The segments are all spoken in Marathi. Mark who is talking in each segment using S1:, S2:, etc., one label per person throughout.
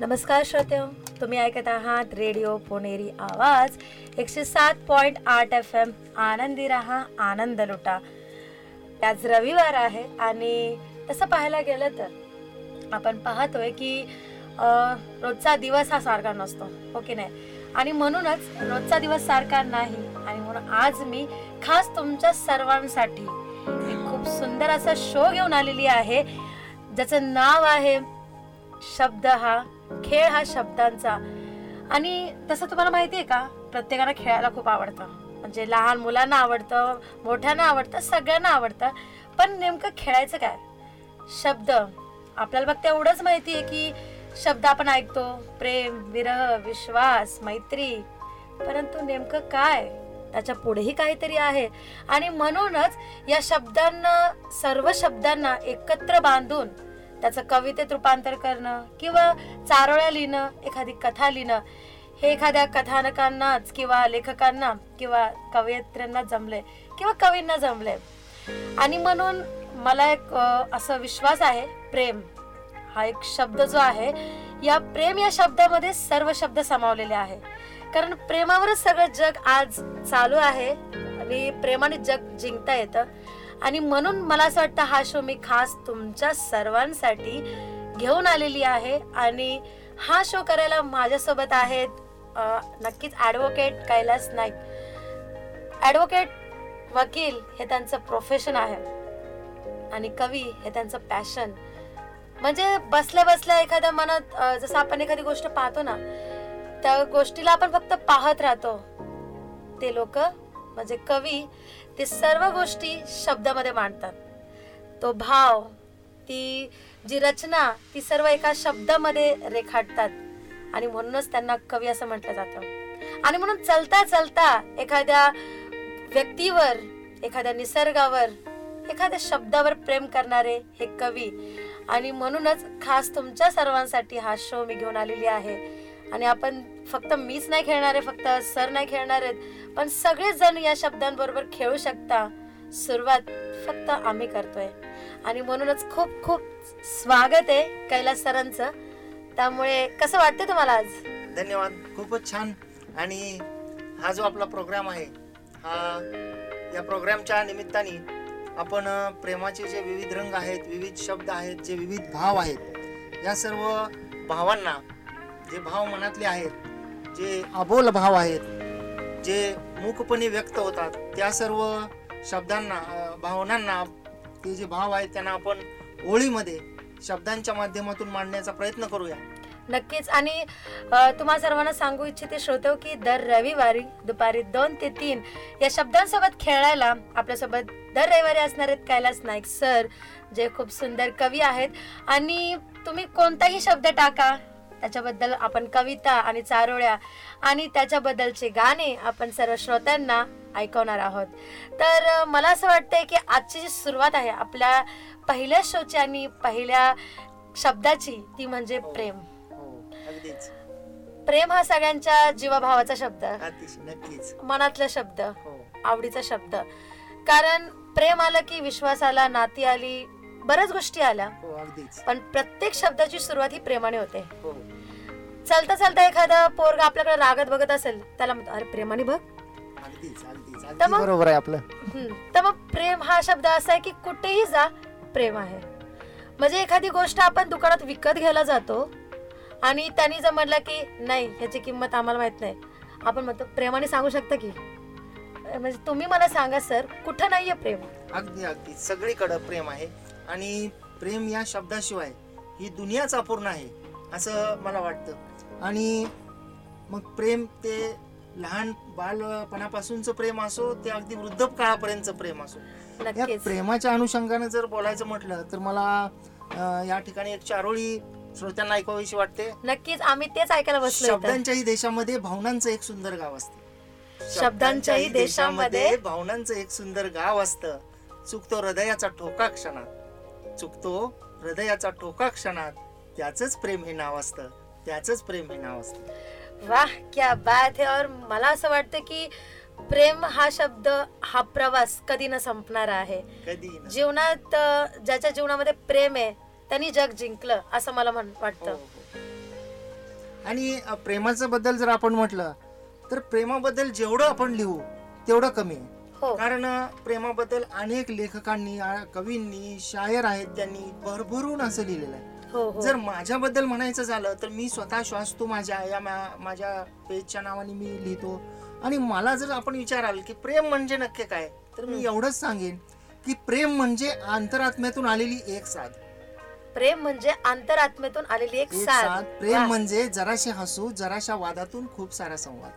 S1: नमस्कार श्रोते तुम्ही ऐकत आहात रेडिओ पुणेरी आवाज एकशे सात पॉईंट आठ एफ एम आनंदी रहा आनंद लुटा. आज रविवार आहे आणि तसं पाहायला गेलं तर आपण पाहतोय की रोजचा दिवस हा सारखा नसतो हो की नाही? आणि म्हणूनच रोजचा दिवस सारखा नाही आणि म्हणून आज मी खास तुमच्या सर्वांसाठी एक खूप सुंदर असा शो घेऊन आलेली आहे ज्याचं नाव आहे शब्द हा खेळ हा शब्दांचा. आणि तसं तुम्हाला माहिती आहे का प्रत्येकाला खेळायला खूप आवडतं. म्हणजे लहान मुलांना आवडतं मोठ्यांना आवडतं सगळ्यांना आवडतं. पण नेमकं खेळायचं काय? शब्द. आपल्याला फक्त एवढंच माहिती आहे की शब्द आपण ऐकतो. प्रेम विरह विश्वास मैत्री. परंतु नेमकं काय? त्याच्या पुढेही काहीतरी आहे. आणि म्हणूनच या शब्दांना सर्व शब्दांना एकत्र बांधून त्याचं कवितेत रूपांतर करणं किंवा चारोळ्या लिहिणं एखादी कथा लिहिणं हे एखाद्या कथानकांनाच किंवा लेखकांना किंवा कवयित्र्यांना जमले किंवा कवींना जमले आणि म्हणून मला एक असं असा विश्वास आहे प्रेम. हा एक शब्द जो आहे या प्रेम या शब्दामध्ये सर्व शब्द सामावलेले आहे. कारण प्रेमावरच सगळं जग आज चालू आहे आणि प्रेमाने जग जिंकता येतं. आणि म्हणून मला असं वाटतं हा शो मी खास तुमच्या सर्वांसाठी घेऊन आलेली आहे. आणि हा शो करायला माझ्यासोबत आहेत नक्कीच ॲडव्होकेट कैलास नाईक. ॲडव्होकेट वकील हे त्यांचं प्रोफेशन आहे. आणि कवी हे त्यांचं पॅशन म्हणजे बसल्या बसल्या एखाद्या मनात जसं आपण एखादी गोष्ट पाहतो ना त्या गोष्टीला आपण फक्त पाहत राहतो. ते लोक म्हणजे कवी ते सर्व गोष्टी शब्दामध्ये मांडतात. तो भाव ती जी रचना ती सर्व एका शब्दामध्ये रेखाटतात. आणि म्हणूनच त्यांना कवी असं म्हटलं जातं. आणि म्हणून चलता चलता एखाद्या व्यक्तीवर एखाद्या निसर्गावर एखाद्या शब्दावर प्रेम करणारे हे कवी आणि म्हणूनच खास तुमच्या सर्वांसाठी हा शो मी घेऊन आलेली आहे. आणि आपण फक्त मीच नाही खेळणार आहे फक्त सर नाही खेळणार आहेत. पण सगळेच जण या शब्दांबरोबर खेळू शकता. सुरुवात फक्त आम्ही करतोय. आणि म्हणूनच खूप खूप स्वागत आहे कैलास सरांचं. त्यामुळे कसं वाटतं तुम्हाला आज?
S2: धन्यवाद. खूपच छान. आणि हा जो आपला प्रोग्राम आहे हा या प्रोग्रामच्या निमित्ताने आपण प्रेमाचे जे विविध रंग आहेत विविध शब्द आहेत जे विविध भाव आहेत या सर्व भावांना जे भाव मनातले आहेत जे अबोल भाव आहेत जे मुखपणे व्यक्त होतात त्या सर्व शब्दांना भावनांना ते जे भाव आहेत त्यांना आपण ओळीमध्ये शब्दांच्या माध्यमातून मांडण्याचा प्रयत्न करूया.
S1: नक्कीच. आणि तुम्हा सर्वांना सांगू इच्छिते श्रोतो की दर रविवारी दुपारी दोन ते तीन या शब्दांसोबत खेळायला आपल्यासोबत दर रविवारी असणार आहेत कैलास नाईक सर जे खूप सुंदर कवी आहेत. आणि तुम्ही कोणताही शब्द टाका त्याच्याबद्दल आपण कविता आणि चारोळ्या आणि त्याच्याबद्दलचे गाणे आपण सर्व श्रोत्यांना ऐकवणार आहोत. तर मला असं वाटतंय की आजची जी सुरुवात आहे आपल्या पहिल्या शोची आणि पहिल्या शब्दाची ती म्हणजे प्रेम.
S2: हो
S1: प्रेम हा सगळ्यांच्या जीवाभावाचा शब्द. मनातला शब्द.
S2: हो.
S1: आवडीचा शब्द. कारण प्रेम आलं की विश्वास आला नाती आली बऱ्याच गोष्टी आल्या.
S2: हो अगदीच.
S1: पण प्रत्येक शब्दाची सुरुवात ही प्रेमाने होते.
S2: हो.
S1: चालता चालता एखादा पोरगा आपल्याकडे रागत बघत असेल त्याला म्हणतो अरे प्रेमाने बघ.
S2: अगदीच अगदीच
S1: तर
S2: अगदी
S1: मग-
S2: बरोबर आहे आपलं.
S1: हम्म. तर मग प्रेम हा शब्द असा आहे की कुठेही जा प्रेम आहे. म्हणजे एखादी गोष्ट आपण दुकानात विकत घ्यायला जातो आणि त्यांनी जर म्हटलं की नाही ह्याची किंमत आम्हाला माहीत नाही. आपण म्हणतो प्रेमाने सांगू शकता की? म्हणजे तुम्ही मला सांगा सर कुठं नाहीये प्रेम?
S2: अगदी अगदी. सगळीकडं प्रेम आहे. आणि प्रेम या शब्दाशिवाय ही दुनियाच अपूर्ण आहे असं मला वाटतं. आणि मग प्रेम ते लहान बालपणापासूनचं प्रेम असो ते अगदी वृद्धकाळापर्यंतचं प्रेम असो. या प्रेमाच्या अनुषंगानं जर बोलायचं म्हटलं तर मला या ठिकाणी एक चारोळी श्रोत्यांना ऐकावीशी वाटते.
S1: नक्कीच आम्ही तेच ऐकायला बसलो.
S2: शब्दांच्याही देशामध्ये भावनांचं एक सुंदर गाव असतं.
S1: शब्दांच्याही देशामध्ये
S2: भावनांचं एक सुंदर गाव असतं. चुकतो हृदयाचा ठोका क्षणात. चुकतो हृदयाचा ठोका क्षणात त्याच प्रेम हे नाव असतं त्याच प्रेम हे नाव असतं.
S1: वाह क्या बात है. और मला असं वाटतं की प्रेम हा शब्द हा प्रवास कधी न संपणारा आहे.
S2: कधी
S1: जीवनात ज्याच्या जीवनामध्ये प्रेम आहे त्यांनी जग जिंकलं असं मला म्हण
S2: हो,
S1: वाटतं
S2: हो. आणि अ, प्रेमाचं बद्दल जर आपण म्हटलं तर प्रेमाबद्दल जेवढं आपण लिहू तेवढं कमी आहे.
S1: हो.
S2: कारण प्रेमाबद्दल अनेक लेखकांनी आ, कवींनी शायर आहेत त्यांनी भरभरून असं लिहिलेलं आहे.
S1: हो हो.
S2: जर माझ्याबद्दल म्हणायचं झालं तर मी स्वतः श्वास तू माझ्या या मा- माझ्या पेजच्या नावाने मी लिहितो. आणि मला जर आपण विचाराल की प्रेम म्हणजे नक्की काय तर मी एवढंच सांगेन की प्रेम म्हणजे अंतरात्म्यातून आलेली एक साथ
S1: प्रेम म्हणजे अंतरात्म्यातून आलेली एक
S2: एक
S1: साथ
S2: साथ प्रेम
S1: वा.
S2: म्हणजे जराशे हसू जराशा वादातून खूप सारा संवाद.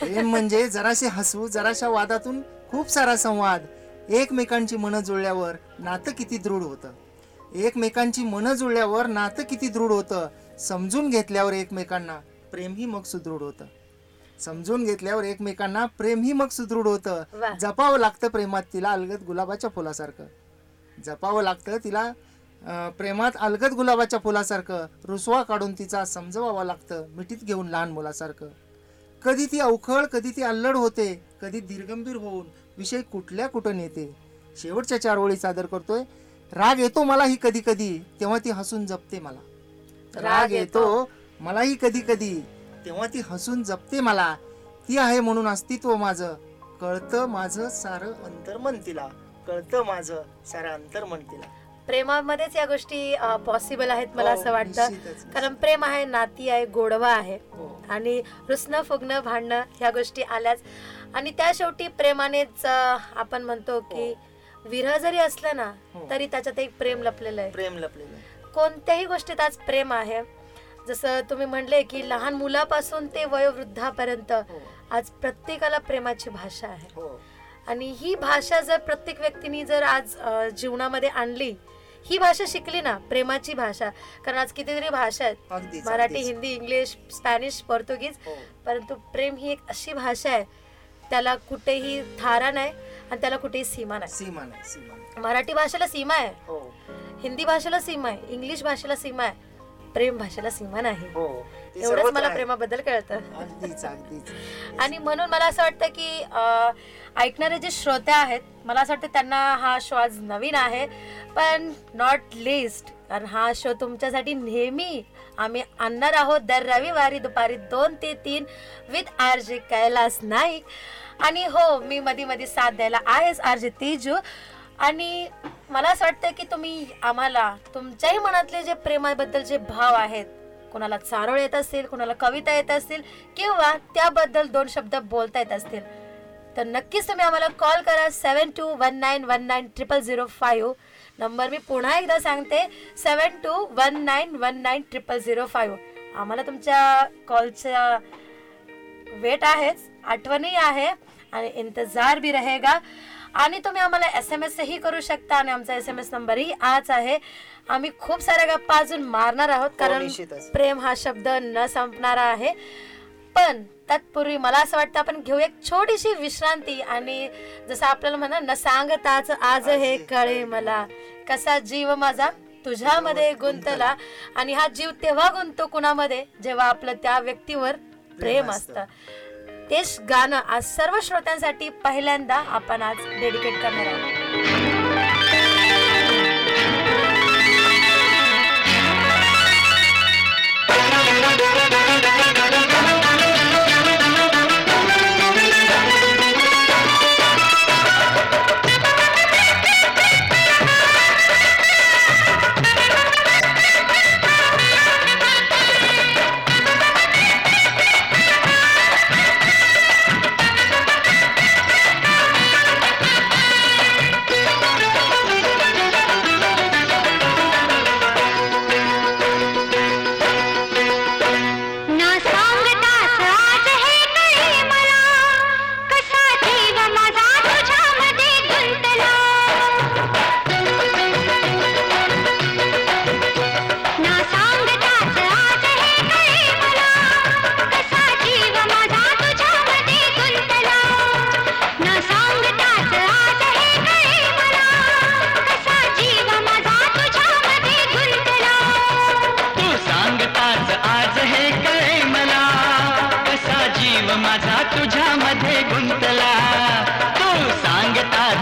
S2: प्रेम म्हणजे जराशे हसू जराशा वादातून खूप सारा संवाद. एकमेकांची मनं जुळल्यावर नातं किती दृढ होतं. एकमेकांची मनं जुळल्यावर नातं किती दृढ होतं समजून घेतल्यावर एकमेकांना प्रेमही मग सुदृढ होतं. समजून घेतल्यावर एकमेकांना प्रेमही मग सुदृढ. होतं. जपावं लागतं प्रेमात तिला अलगद गुलाबाच्या फुलासारखं. जपावं लागतं तिला प्रेमात अलगद गुलाबाच्या फुलासारखं. रुसवा काढून तिचा समजवावं लागतं मिठीत घेऊन लहान मुलासारखं. कधी ती अवखळ कधी ती अल्लड होते कधी धीरगंभीर होऊन विषय कुठल्या कुठं नेते. शेवटच्या चार ओळी सादर करतोय. राग येतो मलाही कधी कधी तेव्हा ती हसून जपते मला. राग येतो मलाही कधी कधी तेव्हा ती हसून जपते मला. ती आहे म्हणून अस्तित्व माझं. कळतं माझं सारं अंतर्मन तिला कळतं माझं सारं अंतर्मन तिला
S1: प्रेमामध्येच या गोष्टी पॉसिबल आहेत मला
S2: हो,
S1: असं वाटतं.
S2: निश्चितच.
S1: कारण प्रेम आहे नाती आहे गोडवा आहे.
S2: हो.
S1: आणि रुसणं फुगणं भांडणं ह्या गोष्टी आल्याच आणि त्या शेवटी प्रेमानेच आपण म्हणतो की विरह जरी असलं ना
S2: हो.
S1: तरी त्याच्यात एक प्रेम लपलेलं आहे
S2: प्रेम लपलेलं आहे.
S1: कोणत्याही गोष्टीत आज प्रेम आहे जसं तुम्ही म्हणले की लहान मुलापासून ते वयोवृद्धापर्यंत
S2: हो.
S1: आज प्रत्येकाला प्रेमाची भाषा आहे
S2: हो
S1: आणि ही भाषा जर प्रत्येक व्यक्तीने जर आज जीवनामध्ये आणली ही भाषा शिकली ना प्रेमाची भाषा. कारण आज कितीतरी भाषा आहेत. Marathi. Hindi English Spanish Portuguese.
S2: हो.
S1: परंतु प्रेम ही एक अशी भाषा आहे त्याला कुठेही थारा नाही आणि त्याला कुठेही सीमा नाही
S2: सीमा नाही.
S1: मराठी भाषेला सीमा आहे.
S2: हो.
S1: हिंदी भाषेला सीमा आहे इंग्लिश भाषेला सीमा आहे प्रेम भाषेला सीमा नाही.
S2: हो.
S1: एवढंच मला. प्रेमाबद्दल कळतं.
S2: अगदीच अगदीच.
S1: आणि म्हणून मला असं वाटतं की ऐकणारे जे श्रोते आहेत मला असं वाटतं त्यांना हा शो आज नवीन आहे. पण नॉट लिस्ट कारण हा शो तुमच्यासाठी नेहमी आम्ही आणणार आहोत दर रविवारी दुपारी दोन ते तीन with R J Kailas Naik. आणि हो मी मध्ये मध्ये साथ द्यायला आहेच आर जे तेजू. आणि मला असं वाटतं की तुम्ही आम्हाला तुमच्याही मनातले जे प्रेमाबद्दल जे भाव आहेत कोणाला चारोळ येत असतील कोणाला कविता येत असतील किंवा त्याबद्दल दोन शब्द बोलता येत असतील. तर नक्कीच तुम्ही आम्हाला कॉल करा seven two one nine one nine triple zero five. Number मी पुन्हा एकदा सांगते seven two one nine one nine triple zero five. आम्हाला तुमच्या कॉलच्या वेट आहेच आठवणही आहे आणि इंतजार भी रहेगा. आणि तुम्ही आम्हाला एस एम एसही करू शकता आणि आमचा एस एम एस नंबरही आज आहे. आम्ही खूप साऱ्या गप्पा अजून मारणार आहोत कारण
S2: निश्चितच.
S1: प्रेम हा शब्द न संपणारा आहे. पण तत्पूर्वी मला असं वाटतं आपण घेऊ एक छोटीशी विश्रांती आणि जसं आपल्याला म्हणा न सांगताच आज हे कळे मला. कसा जीव माझा तुझ्यामध्ये गुंतला आणि हा जीव तेव्हा गुंतो कुणामध्ये? जेव्हा आपलं त्या व्यक्तीवर प्रेम
S2: असतं.
S1: तेच गाणं आज सर्व श्रोत्यांसाठी पहिल्यांदा आपण आज डेडिकेट करणार आहोत.
S3: ना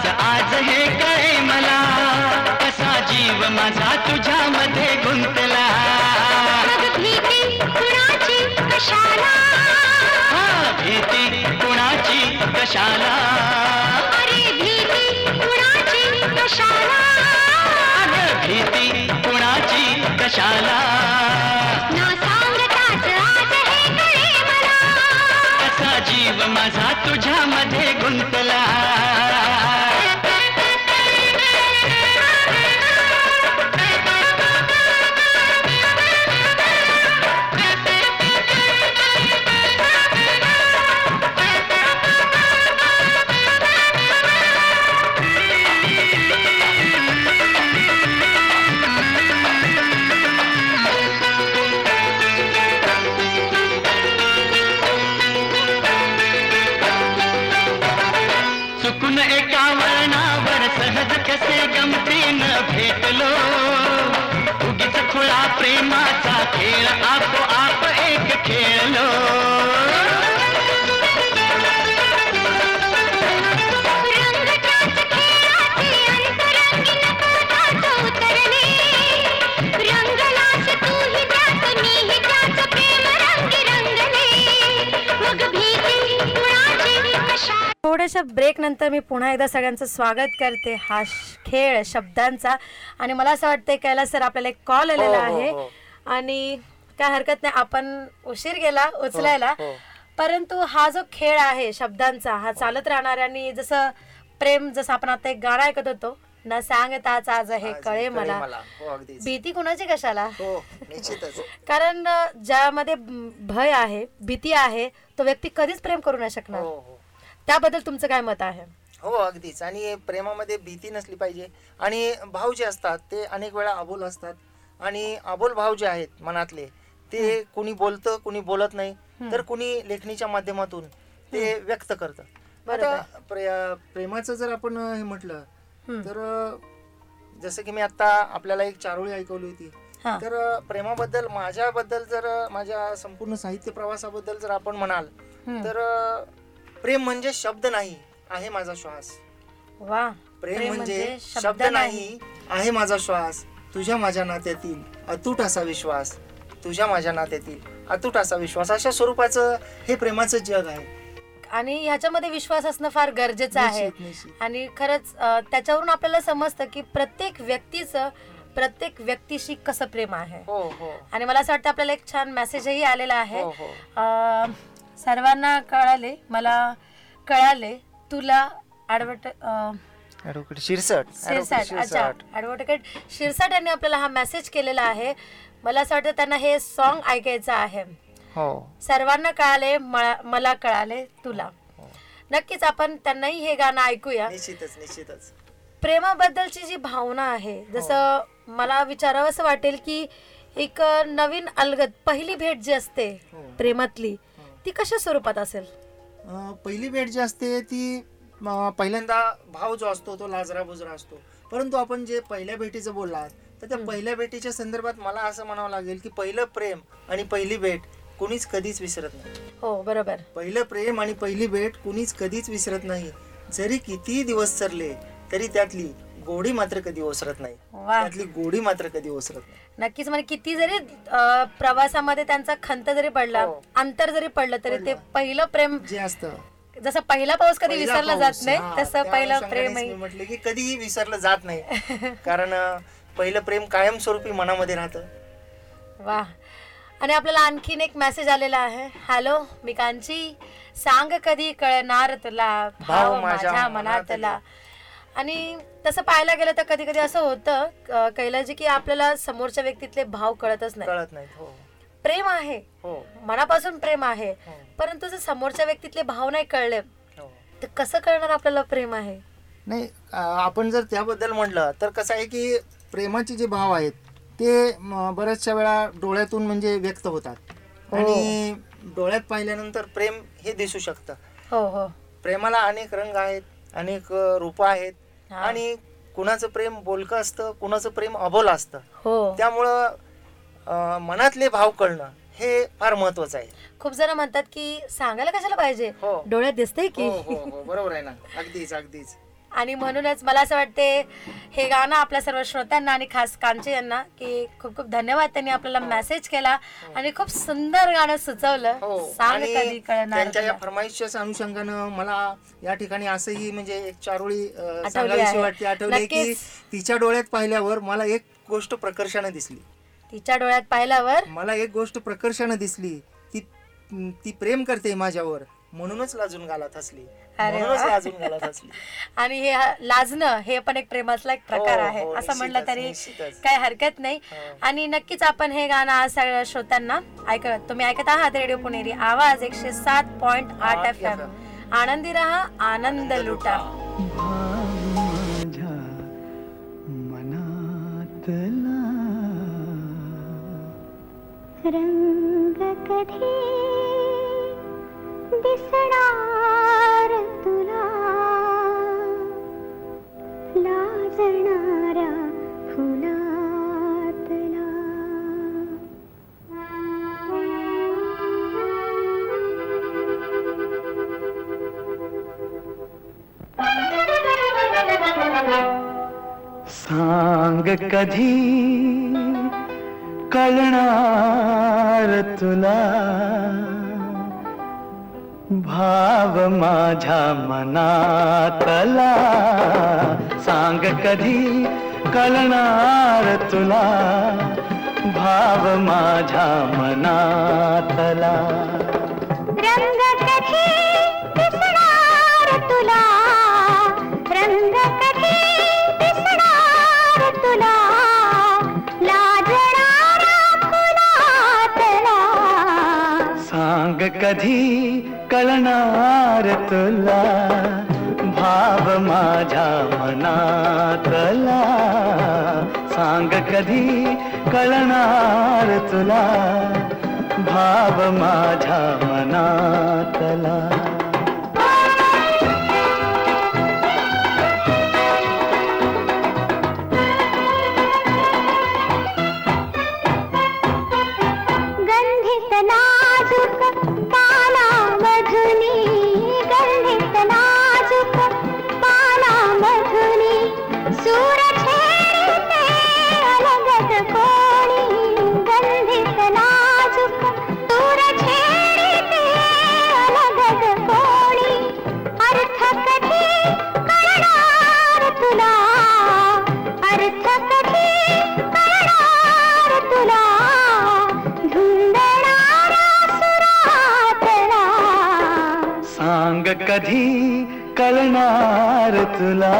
S3: आज हे कळे मला? कसा जीव माझा तुझ्यामध्ये गुंतला?
S4: कुणाची कशाला? भीती कुणाची कशाला?
S3: अरे भीती कुणाची
S4: कशाला?
S3: अरे भीती कुणाची कशाला?
S4: कसा जीव माझा तुझ्यामध्ये गुंतला? चुकून एका वळणावर सहज कसे गमतीनं भेटलो उगीच खुळा प्रेमाचा खेळ आपोआप एक खेळलो
S3: कशा
S1: थोड्याशा ब्रेक नंतर मी पुन्हा एकदा सगळ्यांचं स्वागत करते. हा खेळ शब्दांचा. आणि मला असं वाटतंय कैलास सर आपल्याला एक कॉल आलेला
S2: हो, हो,
S1: आहे.
S2: हो.
S1: आणि काय हरकत नाही आपण उशीर गेला उचलायला. परंतु हा जो खेळ आहे शब्दांचा हा चालत राहणार आणि जसं प्रेम जसं आपण आता एक गाणं ऐकत होतो न सांगताच आज हे कळे मला. भीती कुणाची कशाला? कारण ज्यामध्ये भय आहे भीती आहे तो व्यक्ती कधीच प्रेम करू नाही शकणार. त्याबद्दल तुमचं काय मत आहे?
S2: हो अगदीच. आणि प्रेमामध्ये भीती नसली पाहिजे. आणि भाव जे असतात ते अनेक वेळा अबोल असतात. आणि अबोल भाव जे आहेत मनातले ते कुणी बोलतं कुणी बोलत नाही. तर कुणी लेखणीच्या माध्यमातून ते व्यक्त करतं. आता प्रेमाचं जर आपण हे म्हटलं. तर जसं की मी आता आपल्याला एक चारोळी ऐकवली होती. तर प्रेमाबद्दल माझ्याबद्दल जर माझ्या संपूर्ण साहित्य प्रवासाबद्दल जर आपण म्हणाल. तर प्रेम म्हणजे शब्द नाही आहे माझा श्वास.
S1: वा
S2: प्रेम म्हणजे शब्द नाही आहे माझा श्वास. तुझ्या माझ्या नात्यातील अतूट असा विश्वास. तुझ्या माझ्या नात्यातील अतूट असा विश्वास. अशा स्वरूपाचं हे प्रेमाचं जग आहे.
S1: आणि ह्याच्यामध्ये विश्वास असणं फार गरजेचं आहे. आणि खरंच त्याच्यावरून आपल्याला समजतं की प्रत्येक व्यक्तीचं प्रत्येक व्यक्तीशी कसं प्रेम आहे.
S2: हो हो.
S1: आणि मला असं वाटतं आपल्याला एक छान मेसेजही आलेला आहे.
S2: हो,
S1: सर्वांना कळाले मला कळाले तुला ॲडव्हर्ट
S2: ऍडव्होकेट शिरसट.
S1: शिरसाट अच्छा
S2: शिरसाट.
S1: ॲडव्होकेट शिरसाट यांनी आपल्याला हा मेसेज केलेला आहे. मला असं वाटतं त्यांना हे सॉन्ग ऐकायचं आहे.
S2: हो.
S1: सर्वांना कळाले मला मला कळाले तुला. नक्कीच आपण त्यांनाही हे गाणं ऐकूया.
S2: निश्चितच निश्चितच.
S1: प्रेमाबद्दलची जी भावना आहे जसं मला विचारावंसं वाटेल की एक नवीन अलगत पहिली भेट जी असते
S2: हो.
S1: प्रेमातली ती कशा स्वरूपात असेल?
S2: पहिली भेट जी असते ती पहिल्यांदा भाव जो असतो तो लाजरा बुजरा असतो. परंतु आपण जे पहिल्या भेटीचं बोललात तर त्या पहिल्या भेटीच्या संदर्भात मला असं म्हणावं लागेल की पहिलं प्रेम आणि पहिली भेट कुणीच कधीच विसरत नाही.
S1: हो बरोबर.
S2: पहिलं प्रेम आणि पहिली भेट कुणीच कधीच विसरत नाही. जरी कितीही दिवस सरले तरी त्यातली गोडी मात्र कधी ओसरत नाही.
S1: वा.
S2: त्यातली गोडी मात्र कधी ओसरत नाही.
S1: नक्कीच म्हणजे किती जरी अ, प्रवासामध्ये त्यांचा खंत जरी पडला
S2: हो.
S1: अंतर जरी पडलं तरी ते पहिलं प्रेम
S2: जे असतं.
S1: जसं पहिला पाऊस कधी
S2: पहिला
S1: विसरला
S2: पाऊस,
S1: जात नाही तसं
S2: त्या
S1: पहिलं
S2: अनुषंगानेच
S1: प्रेम
S2: मी म्हटले की कधीही विसरलं जात नाही. कारण अं, पहिलं प्रेम कायमस्वरूपी मनामध्ये राहतं.
S1: वा. आणि आपल्याला आणखीन एक मेसेज आलेला आहे. हॅलो मी कांची सांग कधी कळणार तुला? भाव माझ्या मनातला. आणि तसं पाहायला गेलं तर कधी कधी असं होतं कैलाजी की आपल्याला समोरच्या व्यक्तीतले भाव कळतच नाही
S2: कळत नाहीत हो.
S1: प्रेम आहे.
S2: हो.
S1: मनापासून प्रेम आहे.
S2: हो.
S1: परंतु जर समोरच्या व्यक्तीतले भाव नाही कळले
S2: हो.
S1: तर कसं कळणार आपल्याला प्रेम आहे?
S2: नाही आपण जर त्याबद्दल म्हटलं तर कसं आहे की प्रेमाचे जे भाव आहेत ते बऱ्याचशा वेळा डोळ्यातून म्हणजे व्यक्त होतात.
S1: हो.
S2: आणि डोळ्यात पाहिल्यानंतर प्रेम हे दिसू शकतं.
S1: हो हो.
S2: प्रेमाला अनेक रंग आहेत अनेक रूप आहेत. आणि कुणाचं प्रेम बोलकं असतं कुणाचं प्रेम अबोल असतं.
S1: हो.
S2: त्यामुळं मनातले भाव कळणं हे फार महत्वाचं आहे.
S1: खूप जण म्हणतात की सांगायला कशाला पाहिजे?
S2: हो.
S1: डोळ्यात दिसतंय की.
S2: हो हो हो. बरोबर आहे ना. अगदीच अगदीच.
S1: आणि म्हणूनच मला असं वाटते हे गाणं आपल्या सर्व श्रोत्यांना आणि खास कांचे यांना की खूप खूप धन्यवाद त्यांनी आपल्याला मेसेज केला आणि खूप सुंदर गाणं सुचवलं
S2: हो
S1: सांग कधी कळणार.
S2: फरमाईशच्या अनुषंगानं मला या ठिकाणी असंही म्हणजे एक चारोळी सांगावीशी. वाटते आठवली की. तिच्या डोळ्यात पाहिल्यावर मला एक गोष्ट प्रकर्षाने दिसली
S1: तिच्या डोळ्यात पाहिल्यावर
S2: मला एक गोष्ट प्रकर्षानं दिसली ती ती प्रेम करते माझ्यावर म्हणूनच लाजून गालात हसली
S1: अरे
S2: म्हणूनच. लाजून गालात हसली
S1: आणि हे हा- लाजणं हे पण एक प्रेमातला एक प्रकार
S2: हो,
S1: आहे.
S2: हो,
S1: असं म्हणलं तरी. काही हरकत नाही.
S2: हो.
S1: आणि नक्कीच आपण हे गाणं आज सगळ्या श्रोत्यांना ऐकत तुम्ही ऐकत आहात रेडिओ पुणेरी आवाज एकशे सात पॉइंट आठ एफ एम. आनंदी रहा आनंद लुटा.
S3: रंग कधी दिसणार तुला लाजणाऱ्या फुलातला
S5: सांग कधी कळणार भाव माझ्या मनातला. सांग कधी कळणार तुला? भाव माझ्या मनातला.
S3: रंग कधी दिसणार तुला? रंग कधी दिसणार तुला? लाजणारा
S5: सांग कधी कळणार तुला भाव माझ्या मनातला. सांग कधी कळणार तुला भाव माझ्या मनातला. सांग कधी कळणार तुला?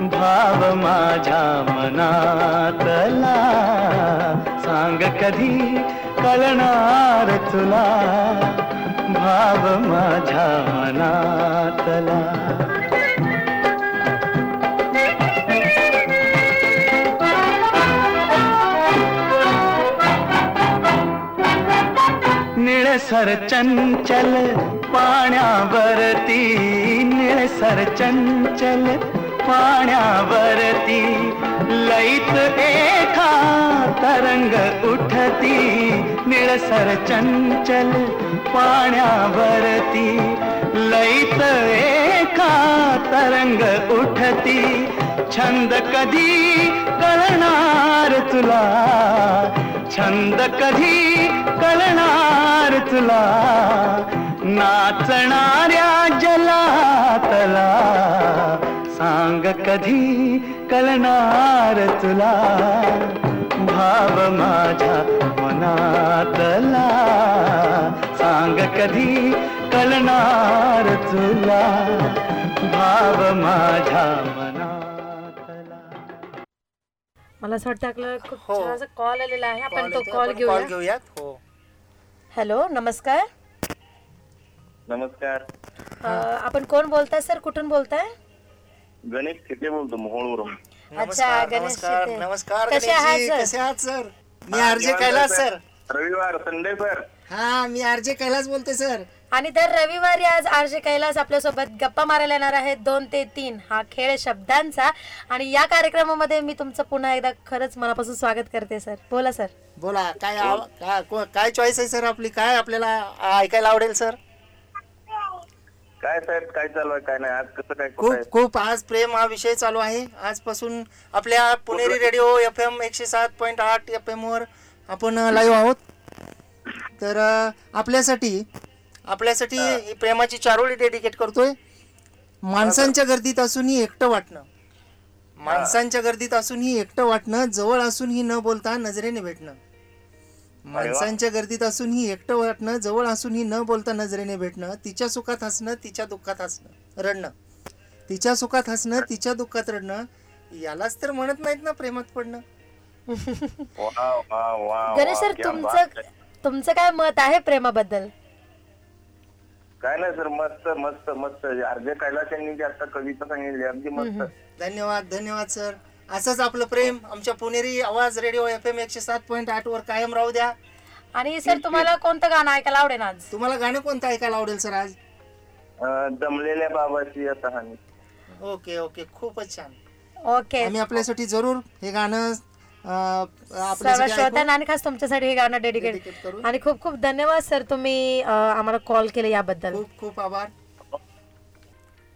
S5: भाव माझ्या मनातला. सांग कधी कळणार तुला? भाव माझ्या मनातला. निळसर चंचल पाण्यावरती निळसर चंचल. पाण्यावरती लईत एका तरंग उठती निळसर चंचल. पाण्यावरती लईत एका तरंग उठती. छंद कधी कळणार तुला? छंद कधी कळणार तुला? नाचणाऱ्या जलातला सांग कधी कळणार तुला? भाव माझ्या मनातला सांग कधी कळणार तुला? भाव माझ्या मनातला.
S1: मला असं वाटतं आपल्याला खूप
S2: हो.
S1: छान कॉल आलेला आहे. आपण तो कॉल
S2: घेऊयात. हो.
S1: हॅलो नमस्कार.
S6: नमस्कार.
S1: अं, आपण कोण बोलताय सर? कुठून बोलताय?
S6: गणेश खेटे बोलतो मोहोळवरून.
S2: नमस्कार
S1: गणेश
S2: नमस्कार
S1: कसे आहात,
S2: गणेशजी
S1: सर?
S2: कसे आहात सर? मी आरजे कैलास सर.
S6: रविवार संडे सर.
S2: हा मी आरजे कैलास बोलतोय सर.
S1: आणि दर रविवारी आज आरजे कैलास आपल्यासोबत गप्पा मारायला येणार आहेत. दोन ते तीन. हा खेळ शब्दांचा. आणि या कार्यक्रमामध्ये मी तुमचं पुन्हा एकदा खरंच मनापासून स्वागत करते सर. बोला सर.
S2: बोला काय आव- काय को- काय चॉईस आहे सर आपली? काय आपल्याला ऐकायला आवडेल सर?
S6: काय साहेब काय चालू आहे काय नाही आज कसं काय
S2: खूप? खूप आज प्रेम हा विषय चालू आहे. आजपासून आपल्या पुणेरी रेडिओ एफ एम एकशे सात पॉईंट आठ एफ एम वर आपण लाईव्ह आहोत. तर अं, आपल्यासाठी आपल्यासाठी ही. प्रेमाची चारोळी डेडिकेट करतोय. माणसांच्या गर्दीत असूनही एकटं वाटणं. माणसांच्या गर्दीत असूनही एकटं वाटणं जवळ असूनही न बोलता नजरेने भेटणं. माणसांच्या गर्दीत असूनही एकटं वाटणं जवळ असूनही न बोलता नजरेने भेटणं तिच्या सुखात हसणं तिच्या दुःखात हसणं रडणं. तिच्या सुखात हसणं तिच्या दुःखात रडणं यालाच तर म्हणत नाहीत ना प्रेमात पडणं.
S1: गणेश सर तुमचं. तुमचं काय मत आहे प्रेमाबद्दल?
S6: काय नाही सर मस्त मस्त मस्त. अर्धे कैलास यांनी जी आता कविता सांगितली अगदी मस्त.
S2: धन्यवाद धन्यवाद सर. असंच आपलं प्रेम आमच्या पुणेरी आवाज रेडिओ एफ एम एकशे सात पॉईंट आठ वर कायम राहू द्या.
S1: आणि सर तुम्हाला कोणतं गाणं ऐकायला आवडेल आज?
S2: तुम्हाला गाणं कोणतं ऐकायला आवडेल सर आज?
S6: अं, दमलेल्या बाबाची या कहाणी.
S2: Okay okay. खूपच छान.
S1: ओके.
S2: आम्ही आपल्यासाठी जरूर हे गाणं अं,
S1: सर्व
S2: आपल्यासाठी ऐकू.
S1: श्रोत्यांना आणि खास तुमच्यासाठी हे गाणं डेडिकेट
S2: Dedicate करू.
S1: आणि खूप खूप धन्यवाद सर तुम्ही अं, आम्हाला कॉल केले याबद्दल.
S2: खूप खूप आभार.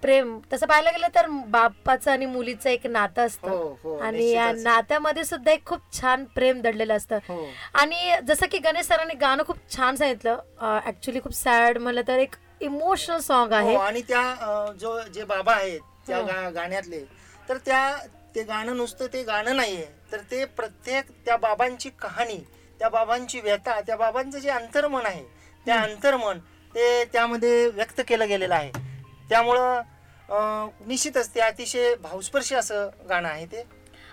S1: प्रेम. तसं पाहायला गेलं तर बापाचं आणि मुलीचं एक नातं
S2: हो,
S1: असतं.
S2: हो,
S1: आणि या. नात्यामध्ये सुद्धा एक खूप छान प्रेम दडलेलं असतं.
S2: हो.
S1: आणि जसं की गणेश सरांनी गाणं खूप छान सांगितलं ऍक्च्युली खूप सॅड म्हणलं तर एक इमोशनल सॉन्ग आहे.
S2: हो, आणि त्या जो जे बाबा आहेत त्या
S1: हो.
S2: गाण्यातले तर त्या ते गाणं नुसतं ते गाणं नाहीये. तर ते प्रत्येक त्या बाबांची कहाणी त्या बाबांची व्यथा त्या बाबांचं जे अंतर्मन आहे त्या अंतर्मन ते त्यामध्ये व्यक्त केलं गेलेलं आहे. त्यामुळं निश्चितच ते अतिशय भावस्पर्शी असं गाणं आहे ते.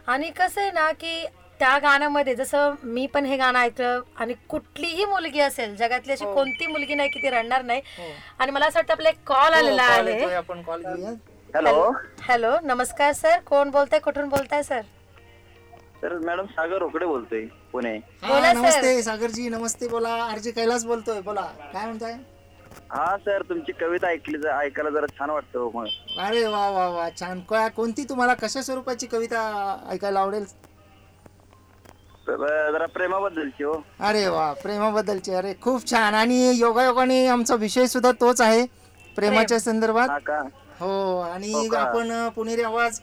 S1: आणि कसं आहे ना की त्या गाण्यामध्ये जसं मी पण हे गाणं ऐकलं आणि कुठलीही मुलगी असेल जगातली अशी
S2: हो.
S1: कोणती मुलगी नाही की ती रडणार नाही.
S2: हो.
S1: आणि मला असं वाटतं आपला एक कॉल आलेला
S2: हो, येतोय,
S1: आहे
S2: आपण कॉल घेऊया.
S6: हॅलो.
S1: हॅलो नमस्कार सर. कोण बोलताय कुठून बोलताय sir?
S6: Sir madam Sagar Rokade बोलतोय पुणे.
S1: बोला, सर.
S2: नमस्ते सागरजी नमस्ते बोला. आरजी कैलास बोलतोय बोला. काय म्हणताय?
S6: हा सर तुमची कविता ऐकली ऐकायला जरा छान वाटतं हो मग.
S2: अरे वा वा वा छान. काय कोणती तुम्हाला कशा स्वरूपाची कविता ऐकायला आवडेल?
S6: तर, जरा प्रेमाबद्दलची हो.
S2: अरे वा प्रेमाबद्दलची. अरे खूप छान. आणि योगायोगाने आमचा विषय सुद्धा तोच आहे प्रेमाच्या संदर्भात.
S6: हा का?
S2: हो आणि
S6: हो का?
S2: आपण अ, पुणेरी आवाज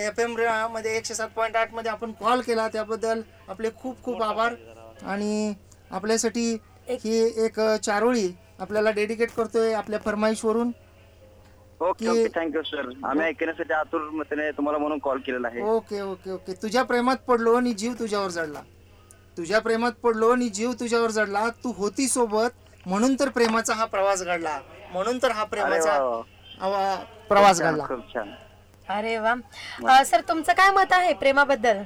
S2: एफ एममध्ये एकशे सात पॉईंट आठमध्ये आपण कॉल केला त्याबद्दल आपले खूप खूप आभार. आणि आपल्यासाठी ही एक अ, चारोळी आपल्याला डेडिकेट करतोय आपल्या फरमाईशवरून.
S6: Okay okay thank you sir आम्ही ऐकण्यासाठी आतुर मतेने तुम्हाला म्हणून कॉल केलेला आहे.
S2: Okay okay okay. तुझ्या प्रेमात पडलो आणि जीव तुझ्यावर जडला. तुझ्या प्रेमात पडलो आणि जीव तुझ्यावर जडला. तू होती सोबत म्हणून तर प्रेमाचा हा प्रवास घडला. म्हणून तर हा प्रेमाचा प्रवास घडला.
S6: खूप छान.
S1: अरे वा. सर तुमचं काय मत आहे प्रेमाबद्दल?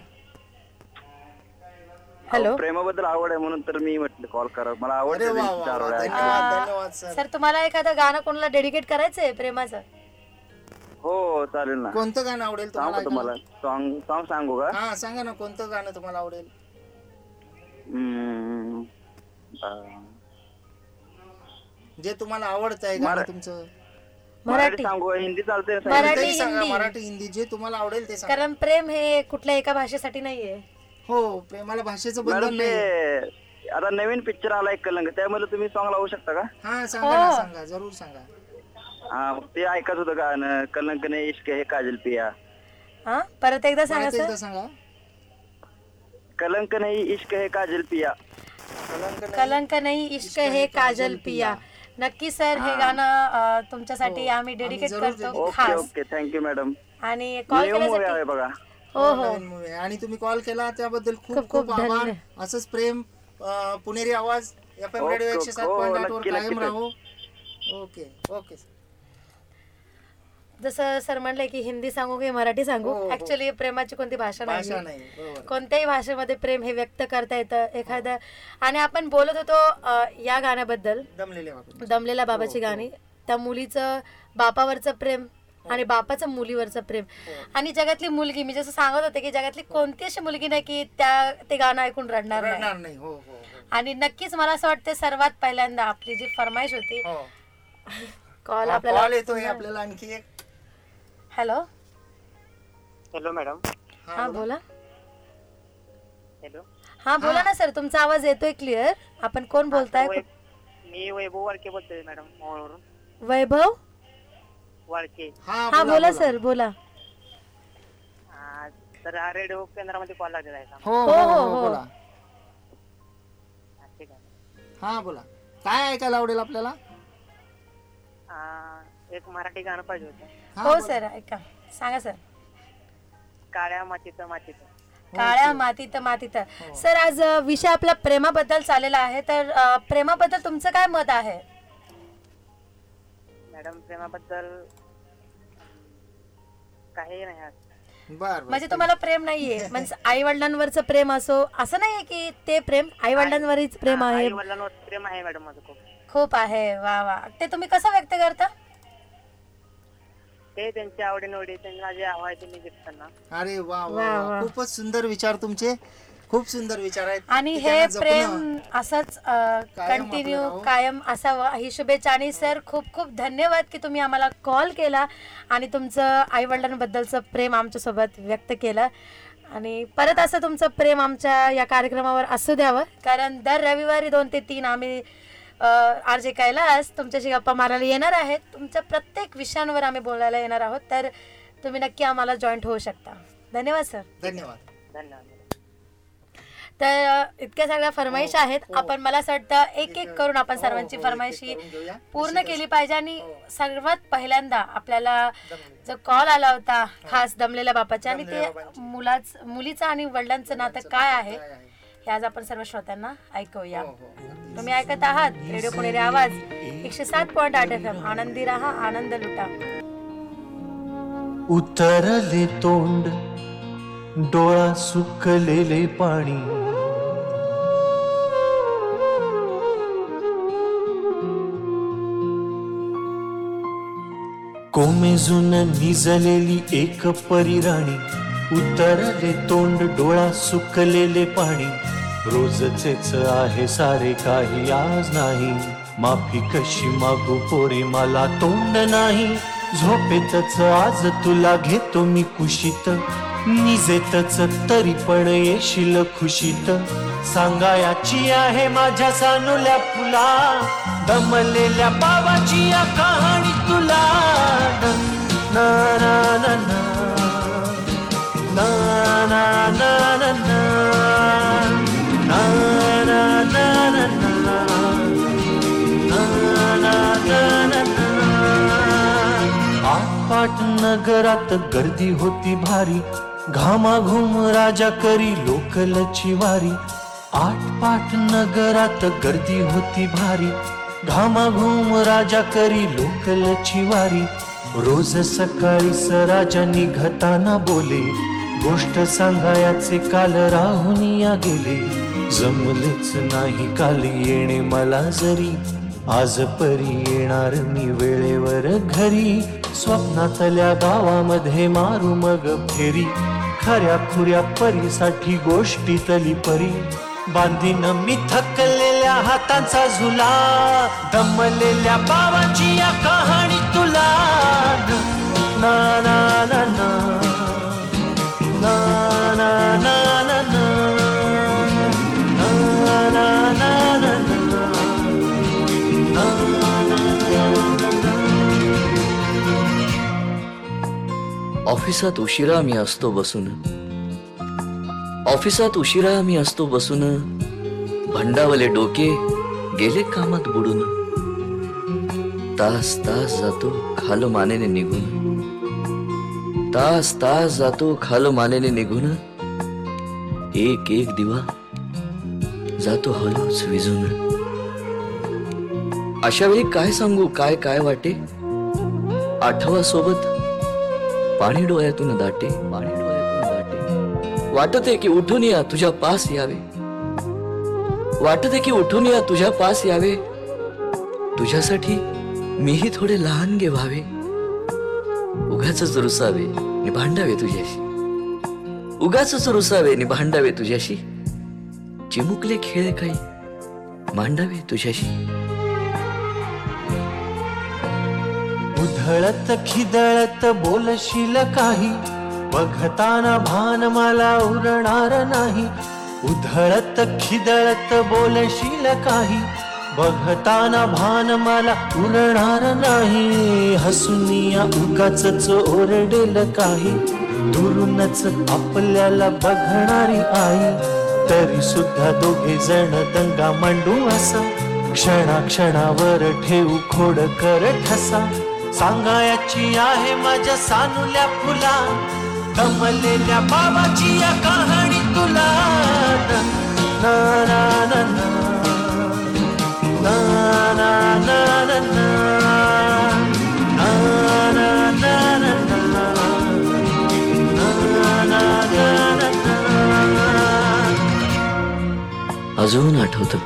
S1: हॅलो
S6: प्रेमाबद्दल आवड आहे म्हणून तर मी म्हटलं कॉल करा. मला
S2: अरे
S6: आवडतं
S2: वा
S6: त्यांची
S2: वा वा
S6: चारोळ्या ऐकायला.
S2: धन्यवाद धन्यवाद सर.
S1: सर तुम्हाला एखादं गाणं कोणाला डेडिकेट करायचंय प्रेमाचं?
S6: हो चालेल ना.
S2: कोणतं गाणं आवडेल तुम्हाला
S6: सांगू तुम्हाला? सॉन्ग सॉन्ग सांगू का?
S2: हा सांगा ना कोणतं गाणं तुम्हाला आवडेल?
S6: हम्म. अं,
S2: जे तुम्हाला आवडत आहे गाणं तुमचं.
S6: मराठी.
S1: मराठी
S6: सांगू हिंदी चालते
S1: मराठी,
S2: सांगा
S1: हिंदी.
S2: मराठी हिंदी. जे तुम्हाला आवडेल ते सांगा.
S1: कारण प्रेम हे कुठल्या एका भाषेसाठी नाहीये.
S2: हो प्रेमाला भाषेचं
S6: मॅडम
S2: बंधन नाही
S6: ते आता नवीन पिक्चर आलाय कलंग त्यामध्ये तुम्ही सॉन्ग लावू शकता का?
S2: हा सांगा ना
S1: हो.
S2: सांगा जरूर सांगा.
S6: हा मग ते ऐकत होतं गाणं कलंक ने इश्क हे काजल पिया.
S1: हा? परत एकदा सांगा
S2: परत
S1: सर
S2: एकदा सांगा.
S6: कलंक नाही इश्क हे काजल पिया.
S2: कलंक नाही.
S1: कलंक नाही इश्क हे काजल पिया. नक्की सर हे गाणं अं, तुमच्यासाठी
S2: हो.
S1: आम्ही डेडिकेट करतो
S6: ओके
S1: खास.
S6: ओके थँक्यू मॅडम
S1: आणि कॉल
S6: न्यू मूवी आहे
S1: केल्यासाठी
S6: बघा.
S1: हो हो.
S2: नवीन movie. आहे. आणि तुम्ही कॉल केला त्याबद्दल खूप
S1: खूप
S2: आभार.
S1: धन्यवाद.
S2: असंच प्रेम अं, पुणेरी आवाज एफ एम रेडिओ एकशे सात
S6: हो,
S2: पॉईंट आठ वर कायम. राहू. ओके ओके
S1: जसं सर म्हणले की हिंदी सांगू की मराठी सांगू
S2: हो, हो.
S1: ऍक्च्युली प्रेमाची कोणती भाषा
S2: भाषा
S1: नाही
S2: नाही बरोबर.
S1: कोणत्याही भाषेमध्ये प्रेम हे व्यक्त करता येतं एखादं. आणि आपण बोलत होतो अं, या गाण्याबद्दल.
S2: दमलेले बाबा
S1: दमलेल्या
S2: हो,
S1: बाबाची गाणी. त्या मुलीचं बापावरचं प्रेम आणि बापाचं मुलीवरचं प्रेम.
S2: हो.
S1: आणि जगातली मुलगी मी जसं सांगत होते की जगातली कोणती अशी मुलगी नाही की त्या ते गाणं ऐकून रडणार नाही.
S2: नाही हो हो
S1: आणि नक्कीच मला असं वाटतं सर्वात पहिल्यांदा आपली जी फरमाईश होती
S2: हो.
S1: कॉल
S2: कॉल
S1: आपल्याला
S2: येतोय आपल्याला आणखी एक.
S1: हॅलो?
S7: Hello madam.
S1: हा बोला.
S7: हॅलो.
S1: हा बोला ना सर तुमचा आवाज येतोय क्लिअर आपण कोण बोलताय
S7: मी वैभव वाळके बोलतोय मॅडम
S1: वैभव?
S7: वाळके.
S2: हा
S1: बोला सर बोला.
S7: तर हा रेडिओ केंद्रामध्ये कॉल लागलेला आहे का?
S2: हो
S1: हो,
S2: हो
S1: हो,
S2: हो
S1: हो.
S2: बोला.
S7: हा, ठीक आहे.
S2: हा बोला. काय ऐकायला आवडेल आपल्याला?
S7: आ, एक मराठी गाणं पाहिजे होतं.
S2: हा,
S1: हो
S2: बोला.
S1: सर ऐका. सांगा सर
S7: काळ्या मातीचं मातीचं
S1: काळ्या मातीत मातीत. सर आज अ, विषय आपला प्रेमाबद्दल चाललेला आहे. तर अ, प्रेमाबद्दल तुमचं काय मत आहे?
S7: मॅडम प्रेमाबद्दल काही नाही आज.
S2: बर
S1: म्हणजे तुम्हाला प्रेम नाहीये म्हणजे आई वडिलांवरचं प्रेम असो असं नाहीये की ते प्रेम आई वडिलांवरच प्रेम आहे?
S7: आई वडिलांवर प्रेम आहे मॅडम माझं खूप.
S1: खूप आहे वा वा. ते तुम्ही कसं व्यक्त करता?
S7: ते त्यांच्या आवडीनिवडी त्यांची माझी आवड मी घेत त्यांना.
S2: अरे वा, वा.
S1: वा.
S2: खूपच सुंदर विचार तुमचे. खूप सुंदर विचार आहेत
S1: आणि हे. प्रेम असंच कंटिन्यू. कायम असावं. ही शुभेच्छा. आणि सर खूप खूप धन्यवाद की तुम्ही आम्हाला कॉल केला आणि तुमचं आई वडिलांबद्दलचं प्रेम आमच्यासोबत व्यक्त केलं. आणि परत असं तुमचं प्रेम आमच्या या कार्यक्रमावर असू द्यावं. कारण दर रविवारी दोन ते तीन आम्ही आर जे कैलास तुमच्याशी गप्पा मारायला येणार आहेत. तुमच्या प्रत्येक विषयांवर आम्ही बोलायला येणार आहोत. तर तुम्ही नक्की आम्हाला जॉईंट होऊ शकता. धन्यवाद सर.
S2: धन्यवाद.
S7: धन्यवाद.
S1: तर इतक्या सगळ्या फरमाईश आहेत आपण मला असं वाटतं एक एक करून आपण
S2: हो,
S1: सर्वांची
S2: हो,
S1: फरमाईशी. पूर्ण केली पाहिजे आणि
S2: हो.
S1: सर्वात पहिल्यांदा आपल्याला जो कॉल आला होता खास दमलेल्या बापाचा आणि ते. मुलाच मुलीचं आणि वडिलांचं नातं काय आहे
S2: काय आहे?
S1: हे आज आपण सर्व श्रोत्यांना ऐकूया
S2: हो, हो.
S1: तुम्ही ऐकत आहात रेडिओ पुणेरी आवाज एकशे सात पॉईंट आठ एफ एम आनंदी राहा आनंद लुटा
S4: उतरले तोंड डोळा सुकलेले पाणी कोमेजून निजलेली एक परिराणी उतरले तोंड डोळा सुकलेले पाणी. रोजचेच आहे सारे काही आज नाही. माफी कशी मागू पोरी मला तोंड नाही. झोपेतच आज तुला घेतो मी कुशीत. निजेतच तरी पण येशील खुशीत. सांगायाची आहे माझ्या सानुल्या फुला. दमलेल्या बाबाची या कहाणी. तुला ना ना ना ना ना ना ना ना ना ना ना ना ना ना आटपाट नगरात गर्दी होती भारी घामाघूम राजा करी लोकलची वारी आटपाट नगरात गर्दी होती भारी घामाघूम राजा करी लोकलची वारी रोज सकाळी स राजा निघताना बोले गोष्ट सांगायाचे काल राहून या गेले. जमलेच नाही काल येणे मला जरी आज परी येणार मी वेळेवर घरी. स्वप्नातल्या गावामध्ये मारू मग फेरी खऱ्या खुऱ्या परीसाठी गोष्टीतली परी. बांधीन मी दमलेल्या हातांचा झुला दमलेल्या पावाची या कहाणी तुला. ना ना ना ना. ना
S8: ऑफिसात उशिरा मी असतो बसून. ऑफिसात उशिरा मी असतो बसून. भंडावले डोके गेले कामात बुडून. तास तास जातो खालो मानेने निघून. तास तास जातो खालो मानेने निघून. एक एक दिवा जातो हळूच विजून. अशा वेळी काय सांगू काय काय वाटे? आठवा सोबत पाणी डोळ्यातून दाटे पाणी डोळ्यातून दाटे. वाटते की उठून या तुझ्या पास यावे. वाटते की उठून या तुझ्या पास यावे. तुझ्यासाठी मीही थोडे लहान गे व्हावे उगाच रुसावे नि भांडावे तुझ्याशी. उगाच रुसावे नि भांडावे तुझ्याशी. चिमुकले खेळ काही मांडावे तुझ्याशी.
S4: उधळत खिदळत बोलशील काही. बघताना भान मला उरणार नाही. उधळत खिदळत बोलशील काही. बघताना भान मला उरणार नाही. हसुनिया उगाच ओरडेल काही. दुरूनच आपल्याला बघणारी आई. तरी सुद्धा दोघे जण दंगा मांडू असा. क्षणा क्षणावर ठेवू खोड कर ठसा सांगायची आहे माझ्या सानुल्या फुला. कमलेल्या बाबाची या कहाणी. तुला ना ना ना ना ना ना ना ना
S8: अजून आठवत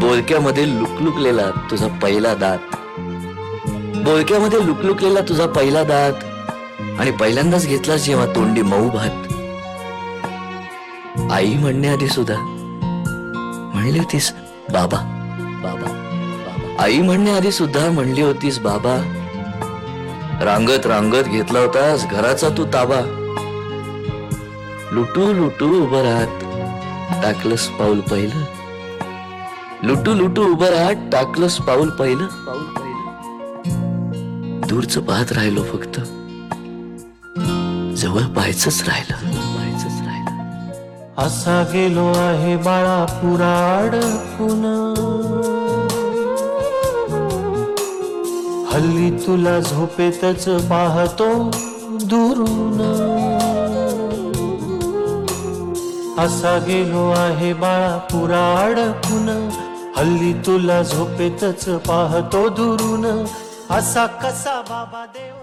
S8: बोलक्यामध्ये लुकलुकलेला तुझा पहिला दात बोलक्यामध्ये लुकलुकलेला तुझा पहिला दात आणि पहिल्यांदाच घेतलास जेव्हा तोंडी मऊ भात आई म्हणण्याआधी सुद्धा म्हणली होतीस बाबा बाबा आई म्हणण्याआधी सुद्धा म्हणली होतीस बाबा रांगत रांगत घेतला होतास घराचा तू ताबा. लुटू लुटू उभं राहत टाकलंस पाऊल पहिलं. लुटू लुटू उभं राहत टाकलंस पाऊल पहिलं पाऊल पहिलं. दूरच पाहत राहिलो फक्त जवळ पाहायचंच राहिलं.
S4: असा गेलो आहे बाळा पुराड पुन्हा हल्ली तुला झोपेतच पाहतो दुरून. असा गेलो आहे बाळा पुराड पुन्हा हल्ली तुला झोपेतच पाहतो दुरून. असा कसा बाबा देव